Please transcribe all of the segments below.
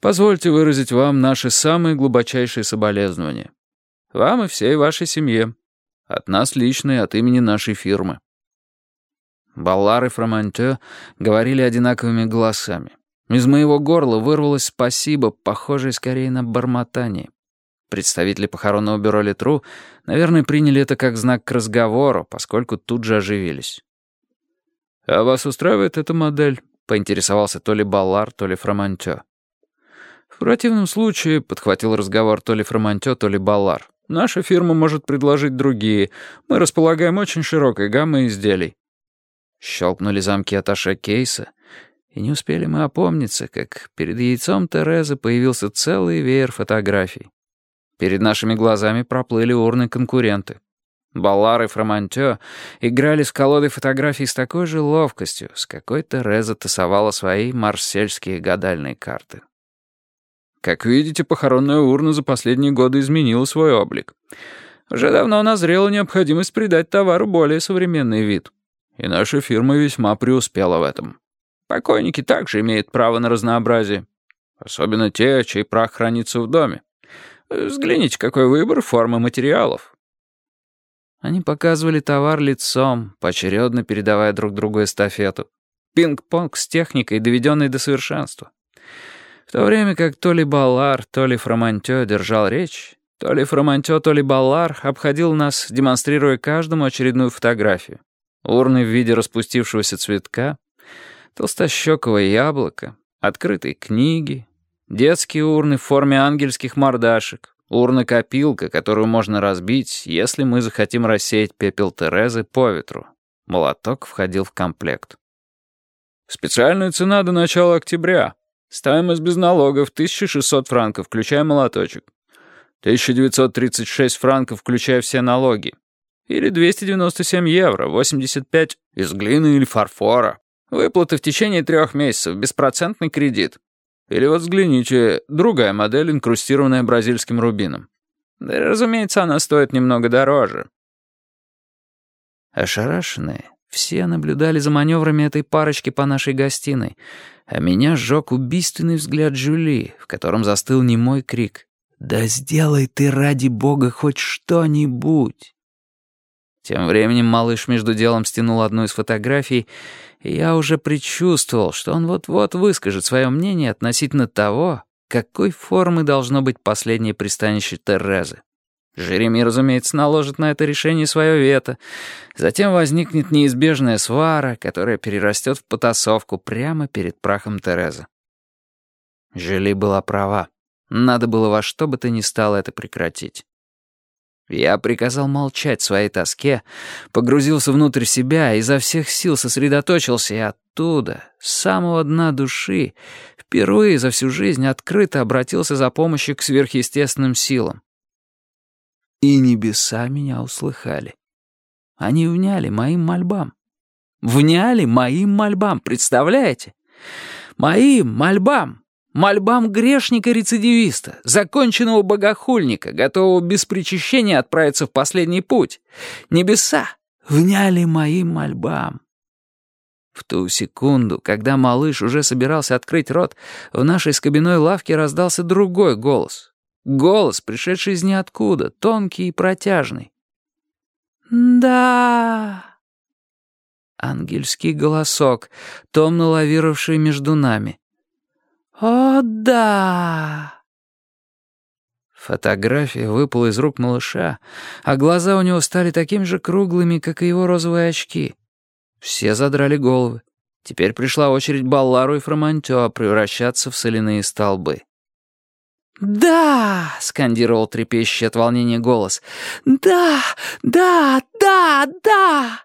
Позвольте выразить вам наши самые глубочайшие соболезнования. Вам и всей вашей семье. От нас лично и от имени нашей фирмы». Баллар и Фромантё говорили одинаковыми голосами. Из моего горла вырвалось «спасибо», похожее скорее на бормотание. Представители похоронного бюро Литру, наверное, приняли это как знак к разговору, поскольку тут же оживились. «А вас устраивает эта модель?» — поинтересовался то ли Баллар, то ли Фромантё. «В противном случае», — подхватил разговор то ли Фромантё, то ли Баллар, «наша фирма может предложить другие. Мы располагаем очень широкой гаммой изделий». Щелкнули замки аташе кейса, и не успели мы опомниться, как перед яйцом Терезы появился целый веер фотографий. Перед нашими глазами проплыли урны-конкуренты. Баллар и Фромантё играли с колодой фотографий с такой же ловкостью, с какой Тереза тасовала свои марсельские гадальные карты. Как видите, похоронная урна за последние годы изменила свой облик. Уже давно назрела необходимость придать товару более современный вид. И наша фирма весьма преуспела в этом. Покойники также имеют право на разнообразие. Особенно те, чей прах хранится в доме. Взгляните, какой выбор формы материалов. Они показывали товар лицом, поочередно передавая друг другу эстафету. Пинг-понг с техникой, доведенной до совершенства. В то время как то ли Баллар, то ли Фромантё держал речь, то ли Фромантё, то ли Баллар обходил нас, демонстрируя каждому очередную фотографию. Урны в виде распустившегося цветка, толстощекого яблока, открытой книги, детские урны в форме ангельских мордашек, урна-копилка, которую можно разбить, если мы захотим рассеять пепел Терезы по ветру. Молоток входил в комплект. «Специальная цена до начала октября», Стоимость без налогов 1600 франков, включая молоточек. 1936 франков, включая все налоги. Или 297 евро, 85 из глины или фарфора. Выплаты в течение трех месяцев, беспроцентный кредит. Или вот взгляните, другая модель, инкрустированная бразильским рубином. Да, разумеется, она стоит немного дороже. Ошарашенные, все наблюдали за маневрами этой парочки по нашей гостиной, а меня сжег убийственный взгляд Жюли, в котором застыл немой крик. «Да сделай ты ради бога хоть что-нибудь!» Тем временем малыш между делом стянул одну из фотографий, и я уже предчувствовал, что он вот-вот выскажет свое мнение относительно того, какой формы должно быть последнее пристанище Терезы. Жереми, разумеется, наложит на это решение свое вето. Затем возникнет неизбежная свара, которая перерастет в потасовку прямо перед прахом Терезы. Жюли была права. Надо было во что бы то ни стало это прекратить. Я приказал молчать своей тоске, погрузился внутрь себя, изо всех сил сосредоточился и оттуда, с самого дна души, впервые за всю жизнь открыто обратился за помощью к сверхъестественным силам. И небеса меня услыхали. Они вняли моим мольбам. Вняли моим мольбам, представляете? Моим мольбам. Мольбам грешника-рецидивиста, законченного богохульника, готового без причащения отправиться в последний путь. Небеса вняли моим мольбам. В ту секунду, когда малыш уже собирался открыть рот, в нашей скобяной лавке раздался другой голос. Голос, пришедший из ниоткуда, тонкий и протяжный. «Да...» Ангельский голосок, томно лавировавший между нами. «О, да!» Фотография выпала из рук малыша, а глаза у него стали такими же круглыми, как и его розовые очки. Все задрали головы. Теперь пришла очередь Баллару и Фромантё превращаться в соляные столбы. «Да!» — скандировал трепещущий от волнения голос. «Да! Да! Да! Да!»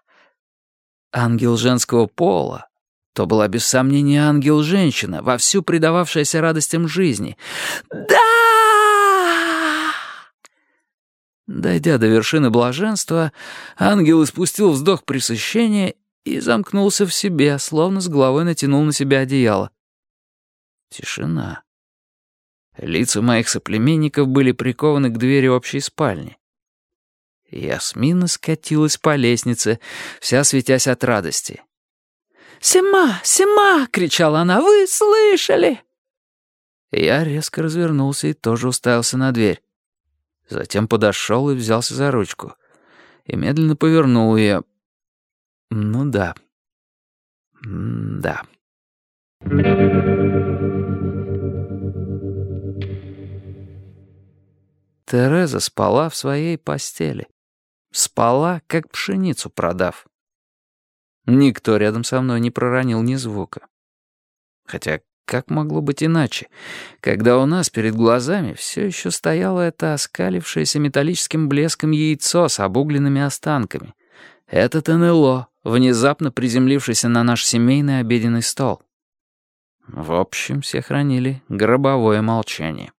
Ангел женского пола. То была без сомнения ангел-женщина, вовсю предававшаяся радостям жизни. «Да!» Дойдя до вершины блаженства, ангел испустил вздох пресыщения и замкнулся в себе, словно с головой натянул на себя одеяло. Тишина. Лица моих соплеменников были прикованы к двери общей спальни. Ясмина скатилась по лестнице, вся светясь от радости. «Сема! Сема!» — кричала она. «Вы слышали?» Я резко развернулся и тоже уставился на дверь. Затем подошел и взялся за ручку. И медленно повернул ее. Ну да. М да. Тереза спала в своей постели. Спала, как пшеницу продав. Никто рядом со мной не проронил ни звука. Хотя как могло быть иначе, когда у нас перед глазами все еще стояло это оскалившееся металлическим блеском яйцо с обугленными останками? Этот НЛО, внезапно приземлившийся на наш семейный обеденный стол. В общем, все хранили гробовое молчание.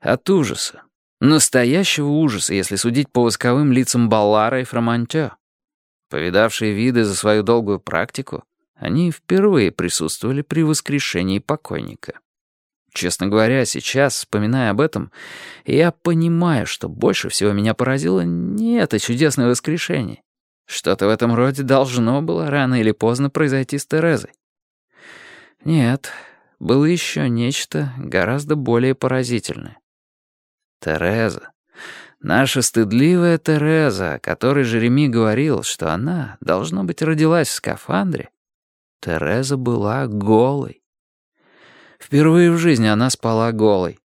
От ужаса. Настоящего ужаса, если судить по восковым лицам Баллара и Фромантё. Повидавшие виды за свою долгую практику, они впервые присутствовали при воскрешении покойника. Честно говоря, сейчас, вспоминая об этом, я понимаю, что больше всего меня поразило не это чудесное воскрешение. Что-то в этом роде должно было рано или поздно произойти с Терезой. Нет, было еще нечто гораздо более поразительное. Тереза. Наша стыдливая Тереза, о которой Жереми говорил, что она, должно быть, родилась в скафандре, Тереза была голой. Впервые в жизни она спала голой.